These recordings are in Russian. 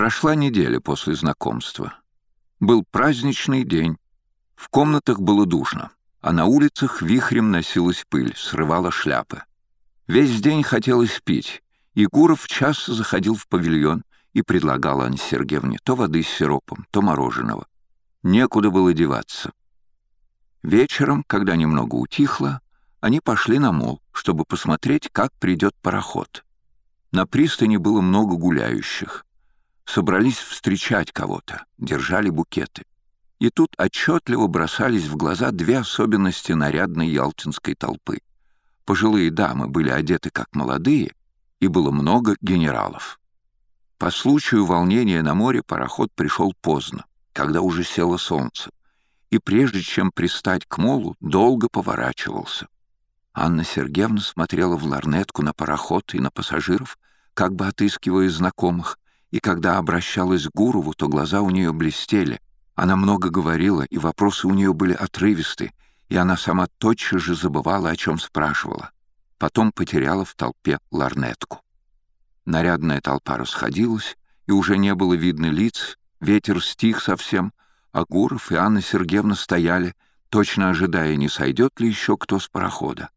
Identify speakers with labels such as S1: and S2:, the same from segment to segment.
S1: Прошла неделя после знакомства. Был праздничный день. В комнатах было душно, а на улицах вихрем носилась пыль, срывала шляпы. Весь день хотелось пить, и Гуров часто заходил в павильон и предлагал Анне Сергеевне то воды с сиропом, то мороженого. Некуда было деваться. Вечером, когда немного утихло, они пошли на мол, чтобы посмотреть, как придет пароход. На пристани было много гуляющих. Собрались встречать кого-то, держали букеты. И тут отчетливо бросались в глаза две особенности нарядной ялтинской толпы. Пожилые дамы были одеты как молодые, и было много генералов. По случаю волнения на море пароход пришел поздно, когда уже село солнце, и прежде чем пристать к молу, долго поворачивался. Анна Сергеевна смотрела в ларнетку на пароход и на пассажиров, как бы отыскивая знакомых, и когда обращалась к Гурову, то глаза у нее блестели. Она много говорила, и вопросы у нее были отрывисты, и она сама тотчас же забывала, о чем спрашивала. Потом потеряла в толпе ларнетку. Нарядная толпа расходилась, и уже не было видно лиц, ветер стих совсем, а Гуров и Анна Сергеевна стояли, точно ожидая, не сойдет ли еще кто с парохода.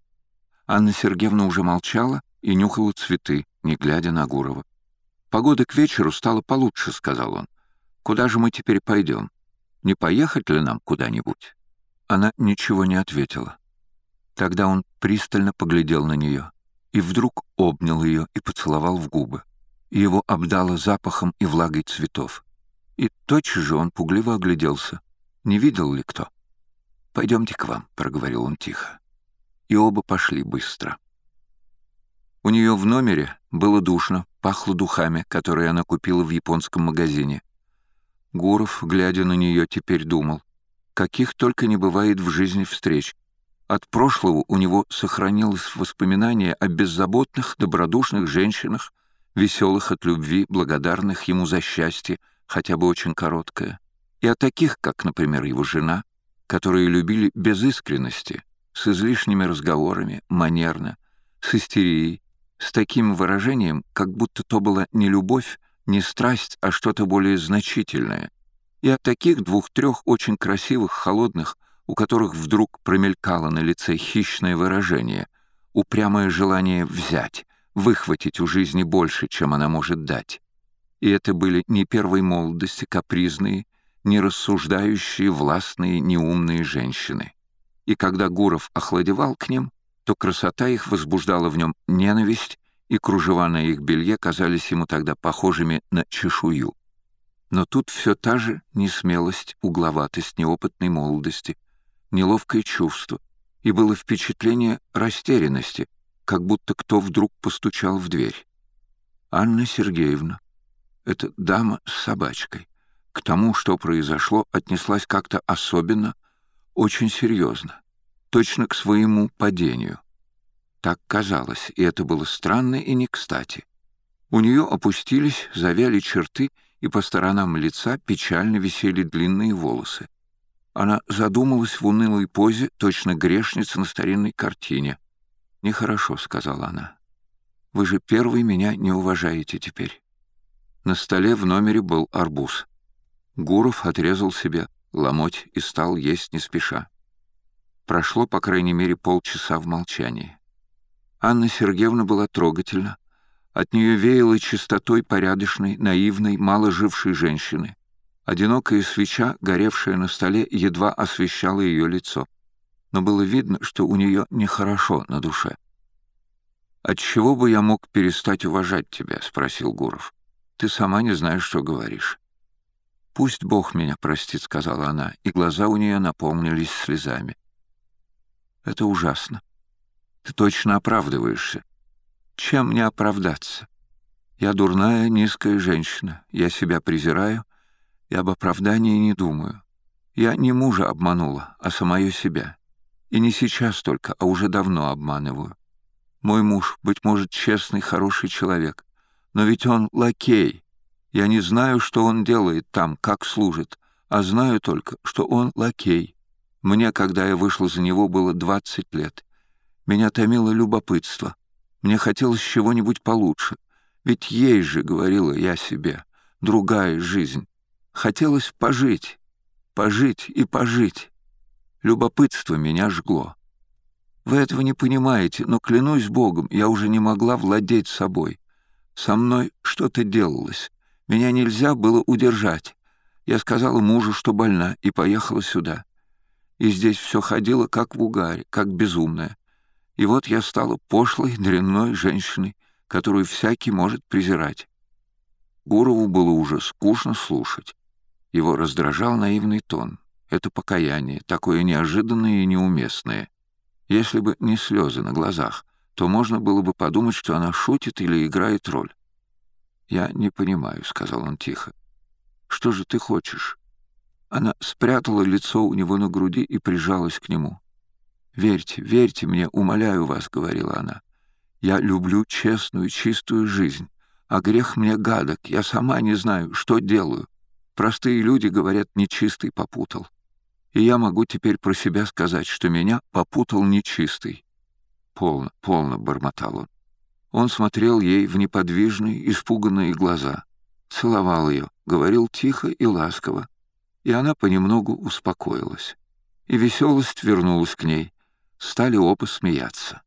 S1: Анна Сергеевна уже молчала и нюхала цветы, не глядя на Гурова. «Погода к вечеру стала получше», — сказал он. «Куда же мы теперь пойдем? Не поехать ли нам куда-нибудь?» Она ничего не ответила. Тогда он пристально поглядел на нее и вдруг обнял ее и поцеловал в губы. Его обдало запахом и влагой цветов. И тотчас же он пугливо огляделся. Не видел ли кто? «Пойдемте к вам», — проговорил он тихо. И оба пошли быстро. У нее в номере было душно, пахло духами, которые она купила в японском магазине. Гуров, глядя на нее, теперь думал, каких только не бывает в жизни встреч. От прошлого у него сохранилось воспоминание о беззаботных, добродушных женщинах, веселых от любви, благодарных ему за счастье, хотя бы очень короткое, и о таких, как, например, его жена, которые любили без искренности, с излишними разговорами, манерно, с истерией, с таким выражением, как будто то была не любовь, не страсть, а что-то более значительное. И от таких двух-трех очень красивых, холодных, у которых вдруг промелькало на лице хищное выражение, упрямое желание взять, выхватить у жизни больше, чем она может дать. И это были не первой молодости капризные, не рассуждающие, властные, неумные женщины. И когда Гуров охладевал к ним, то красота их возбуждала в нем ненависть, и кружева на их белье казались ему тогда похожими на чешую. Но тут все та же несмелость, угловатость неопытной молодости, неловкое чувство, и было впечатление растерянности, как будто кто вдруг постучал в дверь. Анна Сергеевна, эта дама с собачкой, к тому, что произошло, отнеслась как-то особенно, очень серьезно точно к своему падению. Так казалось, и это было странно и не кстати. У нее опустились, завяли черты, и по сторонам лица печально висели длинные волосы. Она задумалась в унылой позе, точно грешница на старинной картине. «Нехорошо», — сказала она. «Вы же первый меня не уважаете теперь». На столе в номере был арбуз. Гуров отрезал себе ломоть и стал есть не спеша. Прошло, по крайней мере, полчаса в молчании. Анна Сергеевна была трогательна. От нее веяло чистотой порядочной, наивной, мало жившей женщины. Одинокая свеча, горевшая на столе, едва освещала ее лицо. Но было видно, что у нее нехорошо на душе. «Отчего бы я мог перестать уважать тебя?» — спросил Гуров. «Ты сама не знаешь, что говоришь». «Пусть Бог меня простит», — сказала она, и глаза у нее наполнились слезами. Это ужасно. Ты точно оправдываешься. Чем мне оправдаться? Я дурная, низкая женщина. Я себя презираю и об оправдании не думаю. Я не мужа обманула, а самое себя. И не сейчас только, а уже давно обманываю. Мой муж, быть может, честный, хороший человек, но ведь он лакей. Я не знаю, что он делает там, как служит, а знаю только, что он лакей. Мне, когда я вышла за него, было двадцать лет. Меня томило любопытство. Мне хотелось чего-нибудь получше. Ведь ей же, говорила я себе, другая жизнь. Хотелось пожить, пожить и пожить. Любопытство меня жгло. Вы этого не понимаете, но, клянусь Богом, я уже не могла владеть собой. Со мной что-то делалось. Меня нельзя было удержать. Я сказала мужу, что больна, и поехала сюда. И здесь все ходило как в угаре, как безумное. И вот я стала пошлой, дрянной женщиной, которую всякий может презирать. Гурову было уже скучно слушать. Его раздражал наивный тон. Это покаяние, такое неожиданное и неуместное. Если бы не слезы на глазах, то можно было бы подумать, что она шутит или играет роль. «Я не понимаю», — сказал он тихо. «Что же ты хочешь?» Она спрятала лицо у него на груди и прижалась к нему. «Верьте, верьте мне, умоляю вас», — говорила она. «Я люблю честную, чистую жизнь, а грех мне гадок, я сама не знаю, что делаю. Простые люди говорят, нечистый попутал. И я могу теперь про себя сказать, что меня попутал нечистый». «Полно, полно», — бормотал он. Он смотрел ей в неподвижные, испуганные глаза, целовал ее, говорил тихо и ласково, и она понемногу успокоилась. И веселость вернулась к ней, стали оба смеяться.